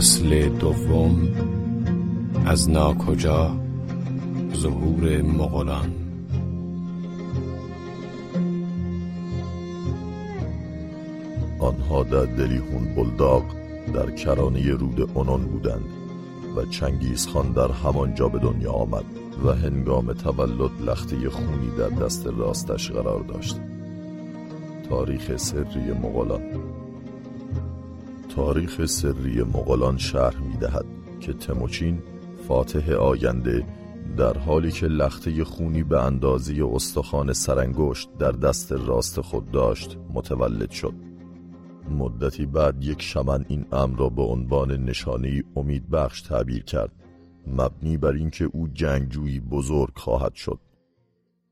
فصل دوم از ناکجا ظهور مغولان. آنها در دلیهون بلداق در کرانه رود اونان بودند و چنگیز خان در همانجا به دنیا آمد و هنگام تولد لخته خونی در دست راستش قرار داشت. تاریخ سری مغولان تاریخ سری مغولان شرح می دهد که تموچین فاتح آینده در حالی که لخته خونی به اندازه استخوان سرانگشت در دست راست خود داشت متولد شد. مدتی بعد یک شمن این امر را به عنوان نشانه امید بخش تعبیر کرد مبنی بر اینکه او جنگجویی بزرگ خواهد شد.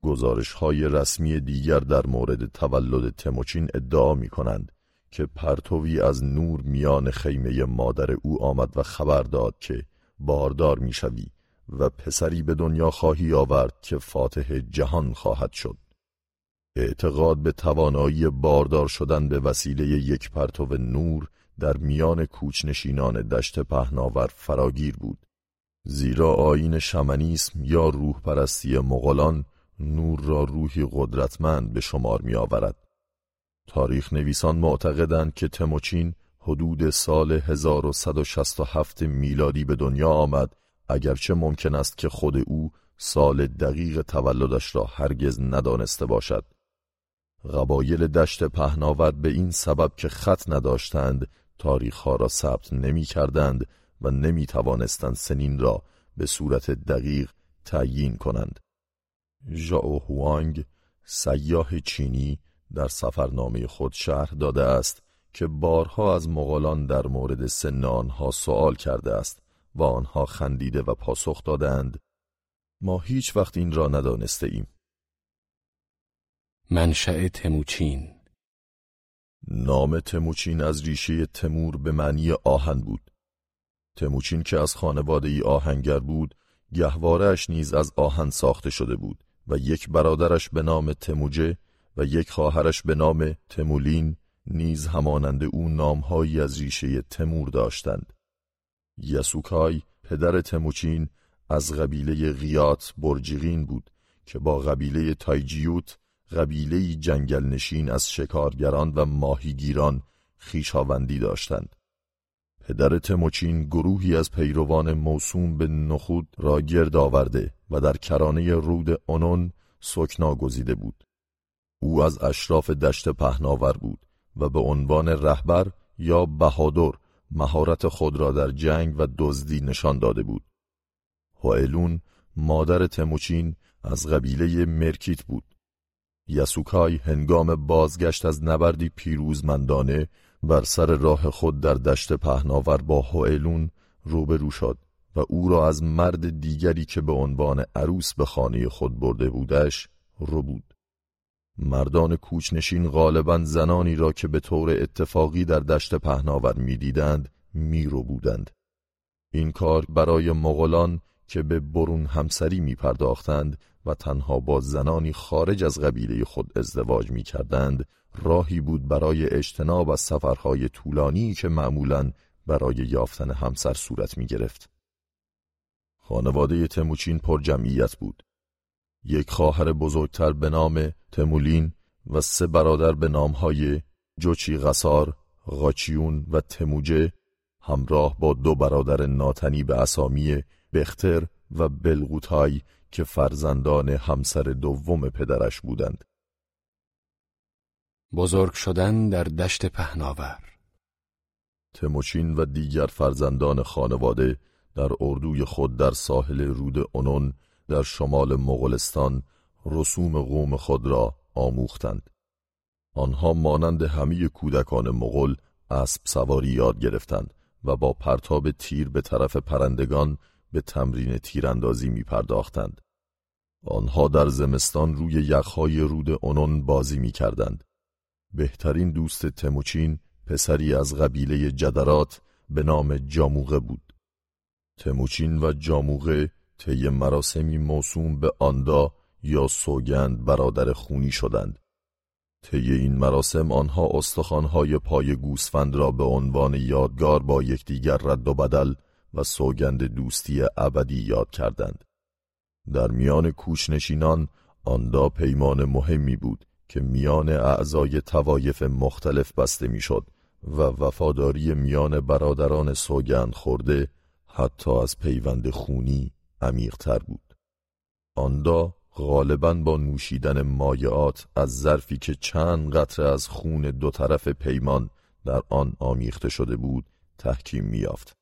گزارش های رسمی دیگر در مورد تولد تموچین ادعا می کنند که پرتوی از نور میان خیمه مادر او آمد و خبر داد که باردار می شوی و پسری به دنیا خواهی آورد که فاتح جهان خواهد شد اعتقاد به توانایی باردار شدن به وسیله یک پرتو نور در میان کوچنشینان دشت پهناور فراگیر بود زیرا آین شمنیسم یا روح پرستی مغولان نور را روحی قدرتمند به شمار می آورد. تاریخ نویسان معتقدند که تموچین حدود سال 1167 میلادی به دنیا آمد اگرچه ممکن است که خود او سال دقیق تولدش را هرگز ندانسته باشد. قبایل دشت پهناور به این سبب که خط نداشتند تاریخها را ثبت نمی کردند و نمی توانستند سنین را به صورت دقیق تعیین کنند. ژائو هوانگ سیاه چینی در سفرنامه خود شرح داده است که بارها از مغولان در مورد سن آنها سوال کرده است و آنها خندیده و پاسخ دادند. ما هیچ وقت این را ندانسته ایم منشأ تموچین نام تموچین از ریشه تمور به معنی آهن بود. تموچین که از خانواده ای آهنگر بود گهوارش نیز از آهن ساخته شده بود و یک برادرش به نام تموجه و یک خواهرش به نام تمولین نیز همانند او نامهایی از ریشه تمور داشتند. یسوکای پدر تموچین از قبیله غیات برجیغین بود که با قبیله تایجیوت قبیله جنگل نشین از شکارگران و ماهیگیران خیشاوندی داشتند. پدر تموچین گروهی از پیروان موسوم به نخود را گرد آورده و در کرانه رود اونون سکنا گزیده بود. او از اشراف دشت پهناور بود و به عنوان رهبر یا بهادر مهارت خود را در جنگ و دزدی نشان داده بود. هوئلون مادر تموچین از قبیله مرکیت بود. یسوکای هنگام بازگشت از نبردی پیروزمندانه بر سر راه خود در دشت پهناور با هوئلون روبرو شد و او را از مرد دیگری که به عنوان عروس به خانه خود برده بودش رو بود. مردان کوچنشین غالبا زنانی را که به طور اتفاقی در دشت پهناور می‌دیدند میرو بودند این کار برای مغولان که به برون همسری می پرداختند و تنها با زنانی خارج از قبیله خود ازدواج می کردند راهی بود برای اجتناب از سفرهای طولانی که معمولا برای یافتن همسر صورت می گرفت. خانواده تموچین پر جمعیت بود. یک خواهر بزرگتر به نام تمولین و سه برادر به نامهای جوچی غسار، غاچیون و تموجه همراه با دو برادر ناتنی به اسامی بختر و بلغوتای که فرزندان همسر دوم پدرش بودند. بزرگ شدن در دشت پهناور تموچین و دیگر فرزندان خانواده در اردوی خود در ساحل رود اونون در شمال مغولستان رسوم قوم خود را آموختند. آنها مانند همه کودکان مغول اسب سواری یاد گرفتند و با پرتاب تیر به طرف پرندگان به تمرین تیراندازی می پرداختند. آنها در زمستان روی یخهای رود اونون بازی می کردند. بهترین دوست تموچین پسری از قبیله جدرات به نام جاموغه بود. تموچین و جاموغه طی مراسمی موسوم به آندا یا سوگند برادر خونی شدند. طی این مراسم آنها استخوانهای پای گوسفند را به عنوان یادگار با یکدیگر رد و بدل و سوگند دوستی ابدی یاد کردند. در میان کوچنشینان آندا پیمان مهمی بود که میان اعضای توایف مختلف بسته می‌شد و وفاداری میان برادران سوگند خورده حتی از پیوند خونی عمیقتر بود. آندا غالبا با نوشیدن مایعات از ظرفی که چند قطره از خون دو طرف پیمان در آن آمیخته شده بود تحکیم میافت.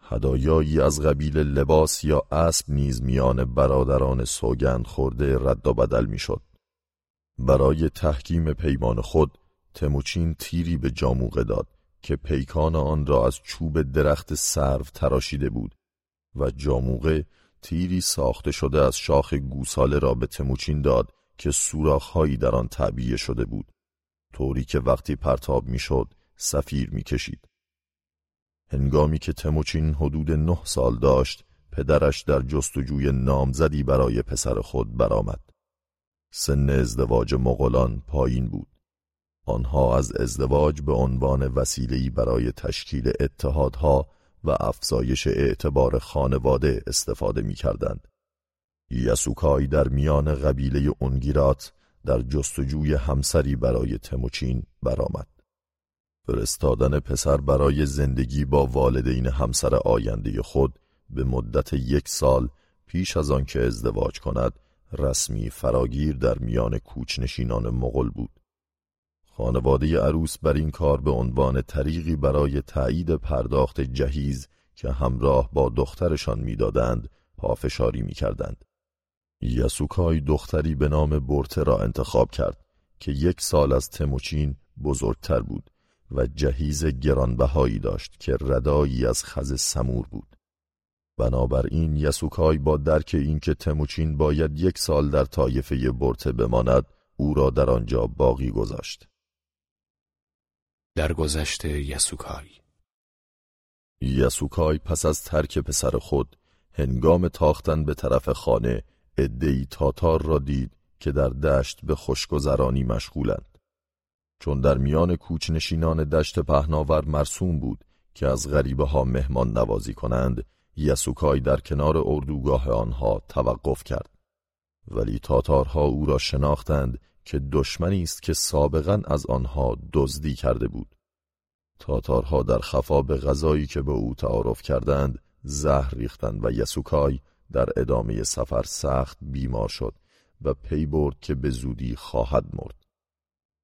هدایایی از قبیل لباس یا اسب نیز میان برادران سوگند خورده رد و بدل می‌شد. برای تحکیم پیمان خود تموچین تیری به جاموقه داد که پیکان آن را از چوب درخت سرو تراشیده بود و جاموقه تیری ساخته شده از شاخ گوساله را به تموچین داد که سوراخهایی در آن تعبیه شده بود. طوری که وقتی پرتاب می‌شد سفیر می‌کشید. هنگامی که تموچین حدود نه سال داشت پدرش در جستجوی نامزدی برای پسر خود برآمد. سن ازدواج مغولان پایین بود. آنها از ازدواج به عنوان وسیله‌ای برای تشکیل اتحادها و افزایش اعتبار خانواده استفاده می کردند. یسوکای در میان قبیله اونگیرات در جستجوی همسری برای تموچین برآمد. فرستادن پسر برای زندگی با والدین همسر آینده خود به مدت یک سال پیش از آنکه ازدواج کند رسمی فراگیر در میان کوچنشینان مغل بود. خانواده عروس بر این کار به عنوان طریقی برای تایید پرداخت جهیز که همراه با دخترشان می‌دادند پافشاری می‌کردند. یسوکای دختری به نام برته را انتخاب کرد که یک سال از تموچین بزرگتر بود و جهیز گرانبهایی داشت که ردایی از خز سمور بود. بنابراین یسوکای با درک اینکه تموچین باید یک سال در طایفه برته بماند او را در آنجا باقی گذاشت. در گذشت یسوکای. یسوکای پس از ترک پسر خود هنگام تاختن به طرف خانه ادهی تاتار را دید که در دشت به خوشگذرانی مشغولند. چون در میان کوچنشینان دشت پهناور مرسوم بود که از غریبه ها مهمان نوازی کنند یسوکای در کنار اردوگاه آنها توقف کرد. ولی تاتارها او را شناختند که دشمنی است که سابقا از آنها دزدی کرده بود. تاتارها در خفا به غذایی که به او تعارف کردند زهر ریختند و یسوکای در ادامه سفر سخت بیمار شد و پی برد که به زودی خواهد مرد.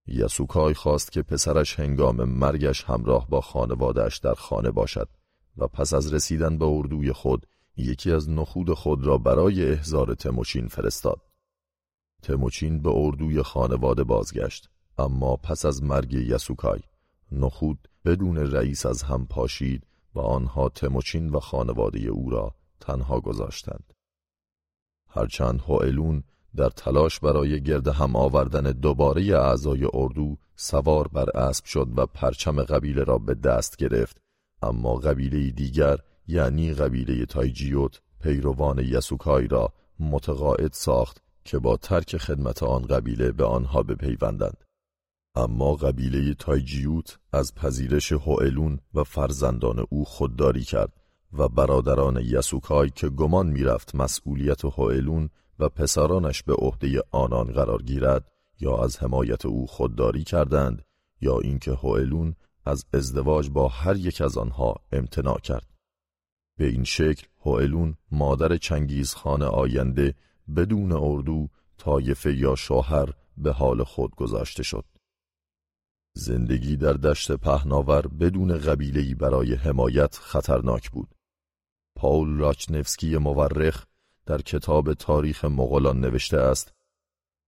یسوکای خواست که پسرش هنگام مرگش همراه با خانوادهش در خانه باشد و پس از رسیدن به اردوی خود یکی از نخود خود را برای احضار تموچین فرستاد. تموچین به اردوی خانواده بازگشت اما پس از مرگ یسوکای نخود بدون رئیس از هم پاشید و آنها تموچین و خانواده او را تنها گذاشتند. هرچند هوئلون در تلاش برای گرد هم آوردن دوباره اعضای اردو سوار بر اسب شد و پرچم قبیله را به دست گرفت اما قبیله دیگر یعنی قبیله تایجیوت پیروان یسوکای را متقاعد ساخت که با ترک خدمت آن قبیله به آنها بپیوندند. اما قبیله تایجیوت از پذیرش هوئلون و فرزندان او خودداری کرد و برادران یسوکای که گمان می‌رفت مسئولیت هوئلون و پسرانش به عهده آنان قرار گیرد یا از حمایت او خودداری کردند یا اینکه هوئلون از ازدواج با هر یک از آنها امتناع کرد. به این شکل هوئلون مادر چنگیزخان آینده بدون اردو طایفه یا شوهر به حال خود گذاشته شد. زندگی در دشت پهناور بدون قبیله‌ای برای حمایت خطرناک بود. پاول راچنفسکی مورخ در کتاب تاریخ مغولان نوشته است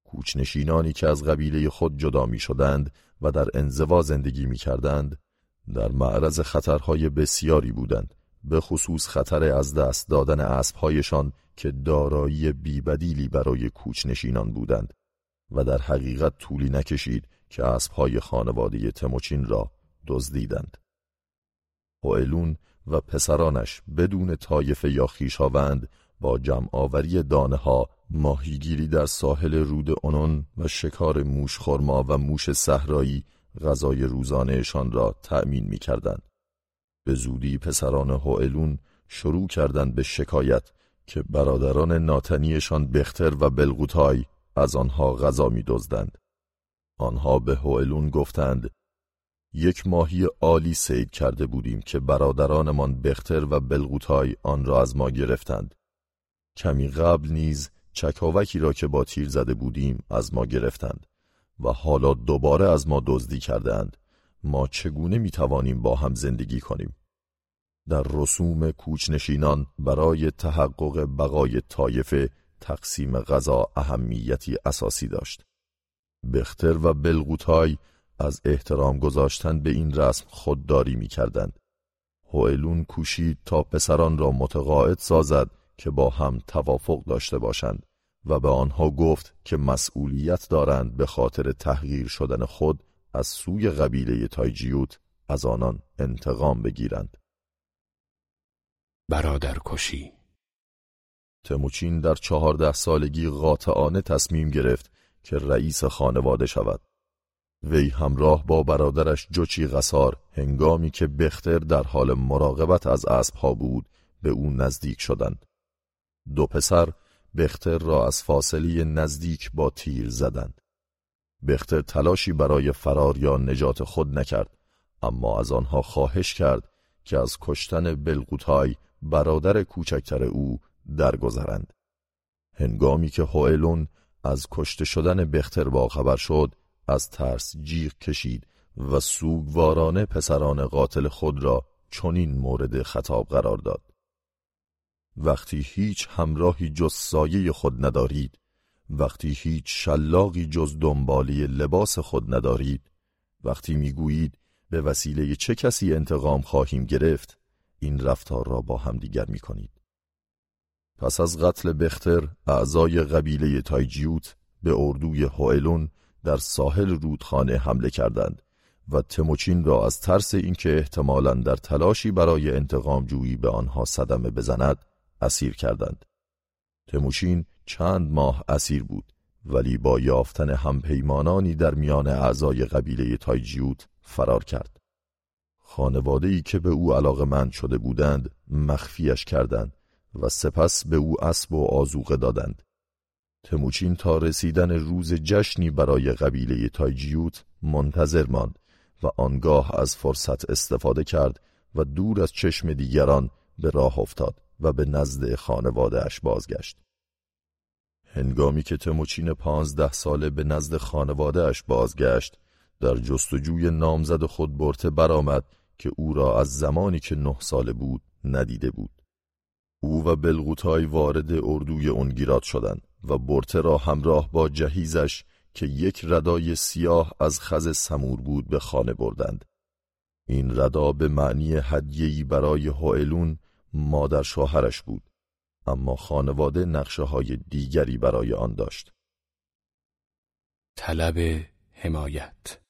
کوچنشینانی که از قبیله خود جدا می شدند و در انزوا زندگی می کردند در معرض خطرهای بسیاری بودند. به خصوص خطر از دست دادن اسبهایشان که دارایی بیبدیلی برای کوچنشینان بودند و در حقیقت طولی نکشید که اسبهای خانواده تموچین را دزدیدند. هوئلون و پسرانش بدون طایفه یا خیشاوند با جمعآوری دانه ها ماهیگیری در ساحل رود اونون و شکار موش خرما و موش صحرایی غذای روزانهشان را تأمین می کردند. به زودی پسران هوئلون شروع کردند به شکایت که برادران ناتنیشان بختر و بلغوتای از آنها غذا می دزدند. آنها به هوئلون گفتند یک ماهی عالی سید کرده بودیم که برادرانمان بختر و بلغوتای آن را از ما گرفتند. کمی قبل نیز چکاوکی را که با تیر زده بودیم از ما گرفتند و حالا دوباره از ما دزدی کردهاند. ما چگونه می توانیم با هم زندگی کنیم؟ در رسوم کوچنشینان برای تحقق بقای طایفه تقسیم غذا اهمیتی اساسی داشت. بختر و بلغوتای از احترام گذاشتن به این رسم خودداری می کردند. هوئلون کوشید تا پسران را متقاعد سازد که با هم توافق داشته باشند و به آنها گفت که مسئولیت دارند به خاطر تحقیر شدن خود از سوی قبیله تایجیوت از آنان انتقام بگیرند. برادر کشی تموچین در چهارده سالگی قاطعانه تصمیم گرفت که رئیس خانواده شود. وی همراه با برادرش جوچی قصار هنگامی که بختر در حال مراقبت از اسبها بود به او نزدیک شدند. دو پسر بختر را از فاصله نزدیک با تیر زدند. بختر تلاشی برای فرار یا نجات خود نکرد اما از آنها خواهش کرد که از کشتن بلقوتای برادر کوچکتر او درگذرند. هنگامی که هوئلون از کشته شدن بختر با خبر شد از ترس جیغ کشید و سوگوارانه پسران قاتل خود را چنین مورد خطاب قرار داد. وقتی هیچ همراهی جز سایه خود ندارید وقتی هیچ شلاقی جز دنبالی لباس خود ندارید وقتی می‌گویید به وسیله چه کسی انتقام خواهیم گرفت این رفتار را با هم دیگر می کنید. پس از قتل بختر اعضای قبیله تایجیوت به اردوی هوئلون در ساحل رودخانه حمله کردند و تموچین را از ترس اینکه احتمالا در تلاشی برای انتقام جویی به آنها صدمه بزند اسیر کردند. تموچین چند ماه اسیر بود ولی با یافتن همپیمانانی در میان اعضای قبیله تایجیوت فرار کرد. خانواده ای که به او علاقه من شده بودند مخفیش کردند و سپس به او اسب و آزوقه دادند. تموچین تا رسیدن روز جشنی برای قبیله تایجیوت منتظر ماند و آنگاه از فرصت استفاده کرد و دور از چشم دیگران به راه افتاد و به نزد خانوادهش بازگشت. هنگامی که تموچین پانزده ساله به نزد خانوادهش بازگشت در جستجوی نامزد خود برته برآمد که او را از زمانی که نه ساله بود ندیده بود. او و بلغوتای وارد اردوی اونگیرات شدند و برته را همراه با جهیزش که یک ردای سیاه از خز سمور بود به خانه بردند. این ردا به معنی هدیهی برای هوئلون مادر شوهرش بود اما خانواده نقشه های دیگری برای آن داشت. طلب حمایت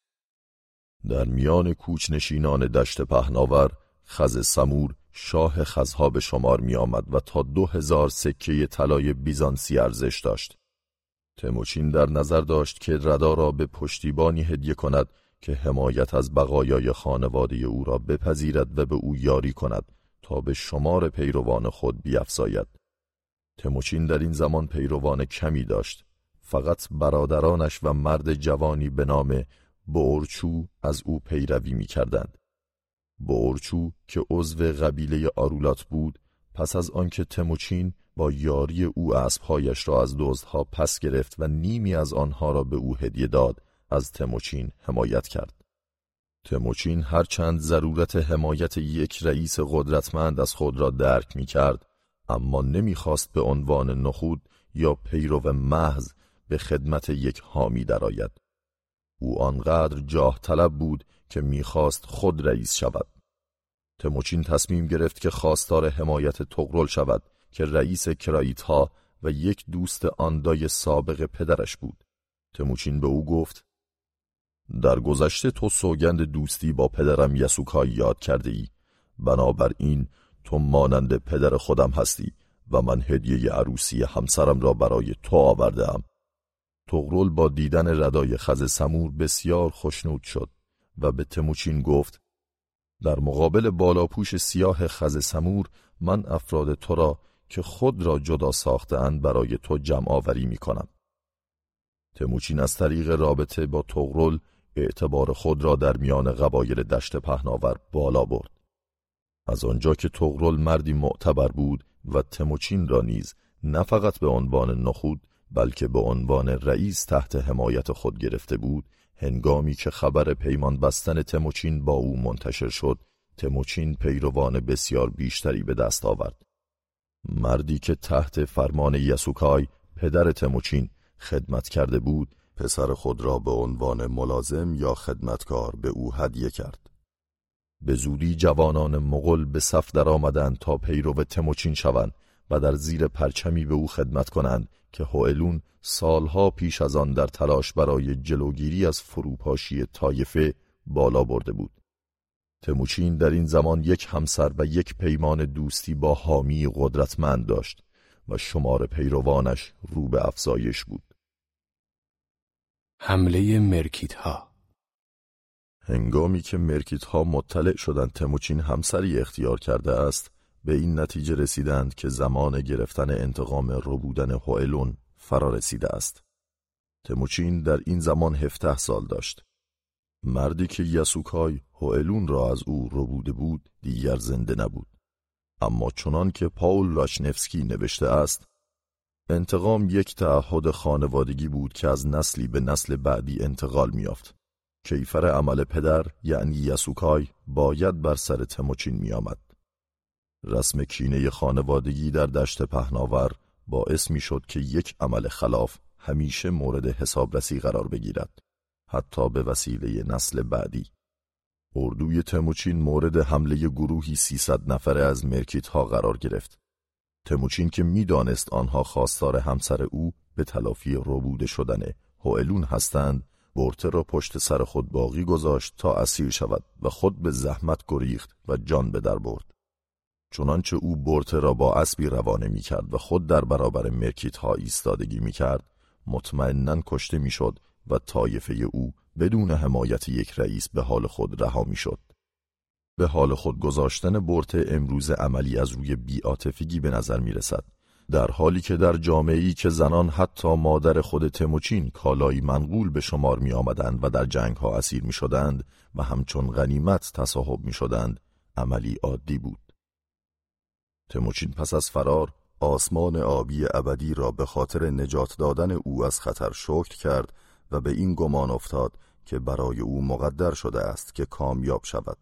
در میان کوچنشینان دشت پهناور خز سمور شاه خزها به شمار می آمد و تا دو هزار سکه طلای بیزانسی ارزش داشت. تموچین در نظر داشت که ردا را به پشتیبانی هدیه کند که حمایت از بقایای خانواده او را بپذیرد و به او یاری کند تا به شمار پیروان خود بیافزاید. تموچین در این زمان پیروان کمی داشت فقط برادرانش و مرد جوانی به نام بورچو از او پیروی می کردند. بورچو که عضو قبیله آرولات بود پس از آنکه تموچین با یاری او اسبهایش را از دزدها پس گرفت و نیمی از آنها را به او هدیه داد از تموچین حمایت کرد. تموچین هرچند ضرورت حمایت یک رئیس قدرتمند از خود را درک می کرد اما نمی‌خواست به عنوان نخود یا پیرو محض به خدمت یک حامی درآید. او آنقدر جاه طلب بود که می‌خواست خود رئیس شود. تموچین تصمیم گرفت که خواستار حمایت تغرل شود که رئیس کرایت ها و یک دوست آندای سابق پدرش بود. تموچین به او گفت در گذشته تو سوگند دوستی با پدرم یسوکای یاد کرده ای بنابراین تو مانند پدر خودم هستی و من هدیه عروسی همسرم را برای تو آوردم. تغرل با دیدن ردای خز سمور بسیار خوشنود شد و به تموچین گفت در مقابل بالاپوش سیاه خز سمور من افراد تو را که خود را جدا ساختند برای تو جمع آوری می کنم. تموچین از طریق رابطه با تغرل اعتبار خود را در میان قبایل دشت پهناور بالا برد. از آنجا که تغرل مردی معتبر بود و تموچین را نیز نه فقط به عنوان نخود بلکه به عنوان رئیس تحت حمایت خود گرفته بود هنگامی که خبر پیمان بستن تموچین با او منتشر شد تموچین پیروان بسیار بیشتری به دست آورد. مردی که تحت فرمان یسوکای پدر تموچین خدمت کرده بود پسر خود را به عنوان ملازم یا خدمتکار به او هدیه کرد. به زودی جوانان مغل به صف در آمدند تا پیرو تموچین شوند و در زیر پرچمی به او خدمت کنند که هوئلون سالها پیش از آن در تلاش برای جلوگیری از فروپاشی طایفه بالا برده بود. تموچین در این زمان یک همسر و یک پیمان دوستی با حامی قدرتمند داشت و شمار پیروانش رو به افزایش بود. حمله مرکیت ها هنگامی که مرکیت ها مطلع شدند تموچین همسری اختیار کرده است به این نتیجه رسیدند که زمان گرفتن انتقام ربودن هوئلون فرا رسیده است. تموچین در این هفته هفته سال داشت. مردی که یسوکای هوئلون را از او ربوده بود دیگر زنده نبود. اما چنان که پاول راشنفسکی نوشته است انتقام یک تعهد خانوادگی بود که از نسلی به نسل بعدی انتقال میافت. کیفر عمل پدر یعنی یسوکای باید بر سر تموچین میآمد. رسم کینه خانوادگی در دشت پهناور باعث می شد که یک عمل خلاف همیشه مورد حسابرسی قرار بگیرد حتی به وسیله نسل بعدی. اردوی تموچین مورد حمله گروهی سیصد نفره از مرکیت ها قرار گرفت. تموچین که می‌دانست آنها خواستار همسر او به تلافی ربوده شدن هوئلون هستند بورته را پشت سر خود باقی گذاشت تا اسیر شود و خود به زحمت گریخت و جان به در برد. چنانچه او بورته را با اسبی روانه می کرد و خود در برابر مرکیت ها ایستادگی می کرد مطمئنا کشته می شد و طایفه او بدون حمایت یک رئیس به حال خود رها می شد. به حال خود گذاشتن بورته امروز عملی از روی بیاتفگی به نظر می رسد. در حالی که در جامعه‌ای که زنان حتی مادر خود تموچین کالایی منقول به شمار می آمدند و در جنگ ها اسیر می شدند و همچون غنیمت تصاحب می شدند عملی عادی بود. تموچین پس از فرار آسمان آبی ابدی را به خاطر نجات دادن او از خطر شکر کرد و به این گمان افتاد که برای او مقدر شده است که کامیاب شود.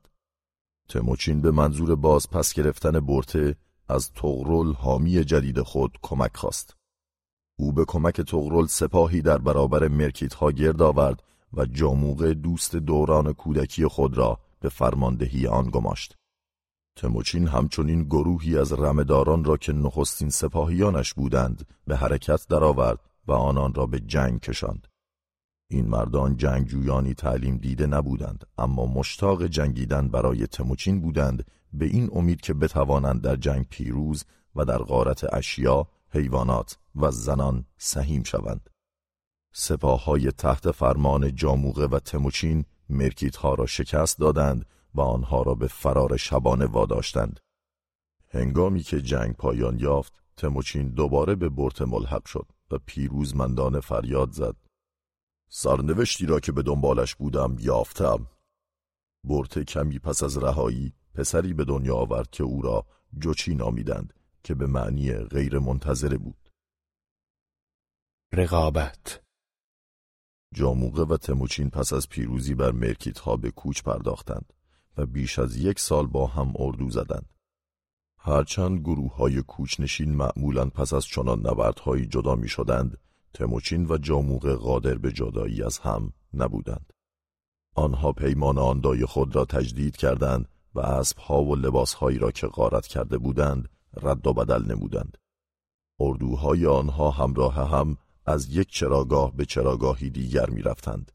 تموچین به منظور باز پس گرفتن برته از تغرل حامی جدید خود کمک خواست. او به کمک تغرل سپاهی در برابر مرکیت ها گرد آورد و جاموغ دوست دوران کودکی خود را به فرماندهی آن گماشت. تموچین همچنین گروهی از رمداران را که نخستین سپاهیانش بودند به حرکت درآورد و آنان را به جنگ کشاند. این مردان جنگجویانی تعلیم دیده نبودند اما مشتاق جنگیدن برای تموچین بودند به این امید که بتوانند در جنگ پیروز و در غارت اشیا، حیوانات و زنان سهیم شوند. سپاه های تحت فرمان جاموغه و تموچین مرکیت ها را شکست دادند و آنها را به فرار شبانه واداشتند. هنگامی که جنگ پایان یافت، تموچین دوباره به برت ملحق شد و پیروزمندانه فریاد زد. سرنوشتی را که به دنبالش بودم یافتم. برت کمی پس از رهایی پسری به دنیا آورد که او را جوچی نامیدند که به معنی غیر منتظره بود. رقابت جاموقه و تموچین پس از پیروزی بر مرکیت ها به کوچ پرداختند. و بیش از یک سال با هم اردو زدند. هرچند گروه های کوچنشین معمولا پس از چنان نبردهایی جدا می شدند، تموچین و جاموغ قادر به جدایی از هم نبودند. آنها پیمان آندای خود را تجدید کردند و اسبها و لباسهایی را که غارت کرده بودند رد و بدل نمودند. اردوهای آنها همراه هم از یک چراگاه به چراگاهی دیگر می رفتند.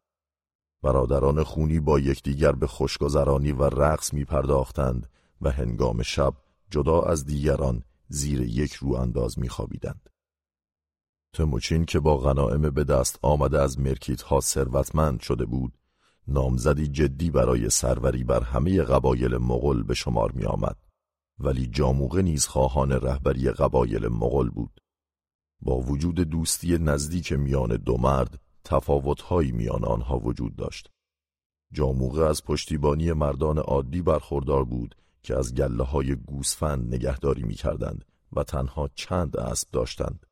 برادران خونی با یکدیگر به خوشگذرانی و رقص می پرداختند و هنگام شب جدا از دیگران زیر یک رو انداز میخوابیدند. تموچین که با غنائم به دست آمده از مرکیت ها ثروتمند شده بود نامزدی جدی برای سروری بر همه قبایل مغل به شمار می آمد. ولی جاموغه نیز خواهان رهبری قبایل مغل بود. با وجود دوستی نزدیک میان دو مرد تفاوتهایی میان آنها وجود داشت. جاموغه از پشتیبانی مردان عادی برخوردار بود که از گله های گوسفند نگهداری می کردند و تنها چند اسب داشتند.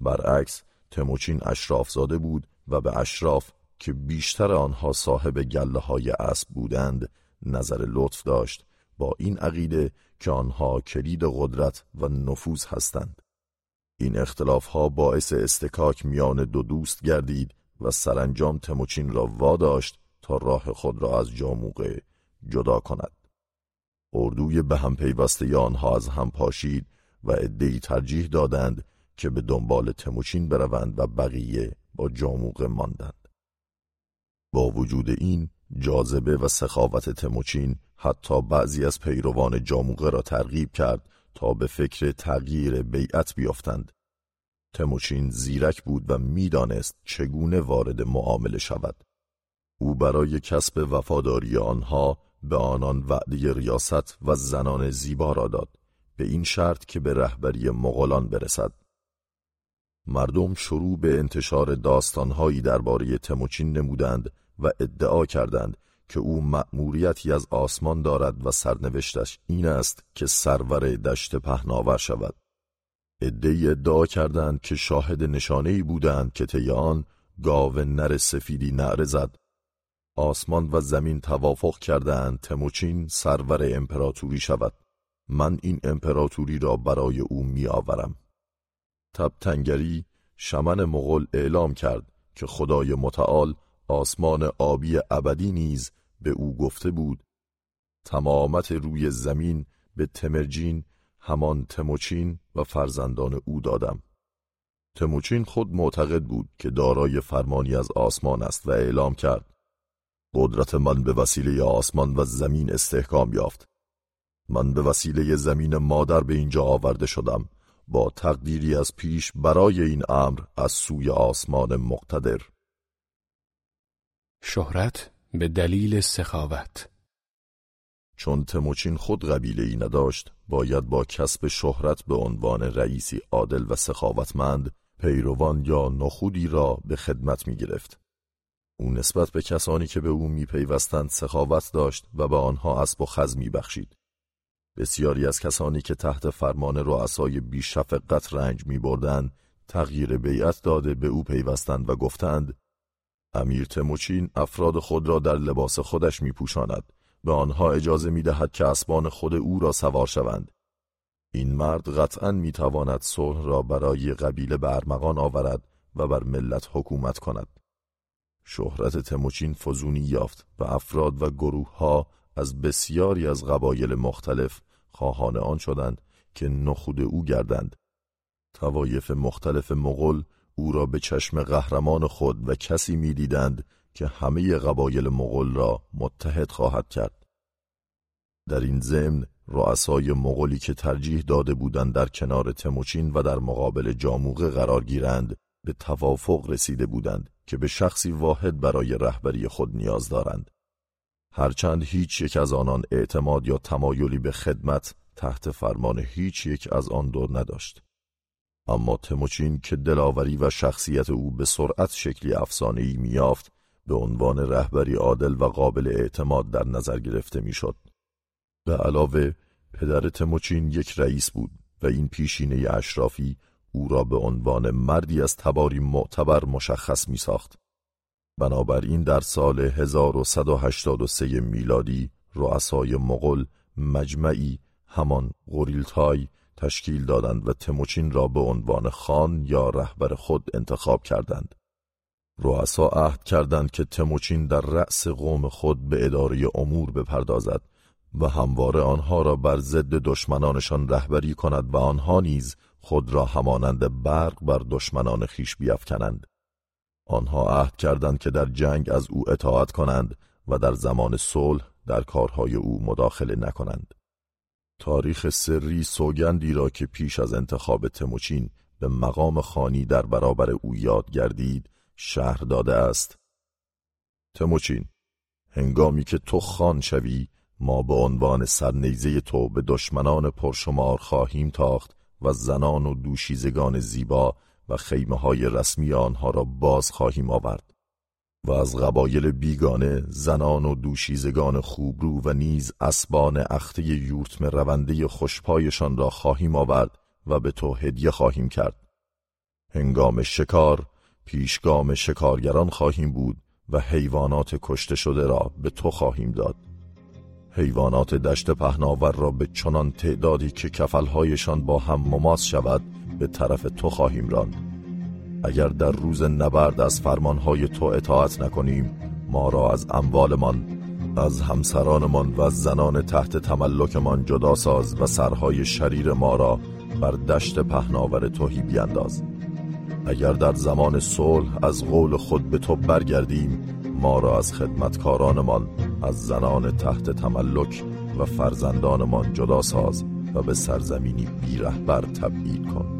برعکس تموچین اشرافزاده بود و به اشراف که بیشتر آنها صاحب گله های اسب بودند نظر لطف داشت با این عقیده که آنها کلید قدرت و نفوذ هستند. این اختلاف ها باعث استکاک میان دو دوست گردید و سرانجام تموچین را واداشت تا راه خود را از جاموقه جدا کند. اردوی به هم پیوسته آنها از هم پاشید و ادهی ترجیح دادند که به دنبال تموچین بروند و بقیه با جاموقه ماندند. با وجود این جاذبه و سخاوت تموچین حتی بعضی از پیروان جاموقه را ترغیب کرد تا به فکر تغییر بیعت بیافتند. تموچین زیرک بود و می‌دانست چگونه وارد معامله شود. او برای کسب وفاداری آنها به آنان وعده ریاست و زنان زیبا را داد به این شرط که به رهبری مغولان برسد. مردم شروع به انتشار داستانهایی درباره تموچین نمودند و ادعا کردند که او مأموریتی از آسمان دارد و سرنوشتش این است که سرور دشت پهناور شود. ادعی ادعا کردند که شاهد نشانهی بودند که طی آن گاو نر سفیدی نعره زد. آسمان و زمین توافق کردند تموچین سرور امپراتوری شود. من این امپراتوری را برای او می آورم. تبتنگری شمن مغل اعلام کرد که خدای متعال آسمان آبی ابدی نیز به او گفته بود تمامت روی زمین به تمرجین همان تموچین و فرزندان او دادم. تموچین خود معتقد بود که دارای فرمانی از آسمان است و اعلام کرد. قدرت من به وسیله آسمان و زمین استحکام یافت. من به وسیله زمین مادر به اینجا آورده شدم با تقدیری از پیش برای این امر از سوی آسمان مقتدر. شهرت به دلیل سخاوت چون تموچین خود قبیله ای نداشت باید با کسب شهرت به عنوان رئیسی عادل و سخاوتمند پیروان یا نخودی را به خدمت می گرفت. او نسبت به کسانی که به او می پیوستند سخاوت داشت و به آنها اسب و خز می بخشید. بسیاری از کسانی که تحت فرمان رؤسای بیشفقت رنج می بردن، تغییر بیعت داده به او پیوستند و گفتند امیر تموچین افراد خود را در لباس خودش می پوشاند. به آنها اجازه می دهد که اسبان خود او را سوار شوند. این مرد قطعا می تواند صلح را برای قبیله برمغان آورد و بر ملت حکومت کند. شهرت تموچین فزونی یافت و افراد و گروه ها از بسیاری از قبایل مختلف خواهان آن شدند که نخود او گردند. توایف مختلف مغل او را به چشم قهرمان خود و کسی می‌دیدند که همه قبایل مغل را متحد خواهد کرد. در این ضمن رؤسای مغولی که ترجیح داده بودند در کنار تموچین و در مقابل جاموغه قرار گیرند به توافق رسیده بودند که به شخصی واحد برای رهبری خود نیاز دارند. هرچند هیچ یک از آنان اعتماد یا تمایلی به خدمت تحت فرمان هیچ یک از آن دو نداشت. اما تموچین که دلاوری و شخصیت او به سرعت شکلی افسانه‌ای میافت به عنوان رهبری عادل و قابل اعتماد در نظر گرفته می‌شد. به علاوه پدر تموچین یک رئیس بود و این پیشینه اشرافی او را به عنوان مردی از تباری معتبر مشخص می ساخت. بنابراین در سال 1183 میلادی رؤسای مغل مجمعی همان غوریلتای تشکیل دادند و تموچین را به عنوان خان یا رهبر خود انتخاب کردند. رؤسا عهد کردند که تموچین در رأس قوم خود به اداره امور بپردازد و همواره آنها را بر ضد دشمنانشان رهبری کند و آنها نیز خود را همانند برق بر دشمنان خیش بیافکنند. آنها عهد کردند که در جنگ از او اطاعت کنند و در زمان صلح در کارهای او مداخله نکنند. تاریخ سری سوگندی را که پیش از انتخاب تموچین به مقام خانی در برابر او یاد گردید شهر داده است. تموچین هنگامی که تو خان شوی ما به عنوان سرنیزه تو به دشمنان پرشمار خواهیم تاخت و زنان و دوشیزگان زیبا و خیمه های رسمی آنها را باز خواهیم آورد و از قبایل بیگانه زنان و دوشیزگان خوبرو و نیز اسبان اخته یورتم رونده خوشپایشان را خواهیم آورد و به تو هدیه خواهیم کرد. هنگام شکار پیشگام شکارگران خواهیم بود و حیوانات کشته شده را به تو خواهیم داد. حیوانات دشت پهناور را به چنان تعدادی که کفلهایشان با هم مماس شود به طرف تو خواهیم راند. اگر در روز نبرد از فرمانهای تو اطاعت نکنیم ما را از اموالمان از همسرانمان و زنان تحت تملکمان جدا ساز و سرهای شریر ما را بر دشت پهناور توهی بیانداز اگر در زمان صلح از قول خود به تو برگردیم ما را از خدمتکارانمان از زنان تحت تملک و فرزندانمان جدا ساز و به سرزمینی بیرهبر تبدیل کن.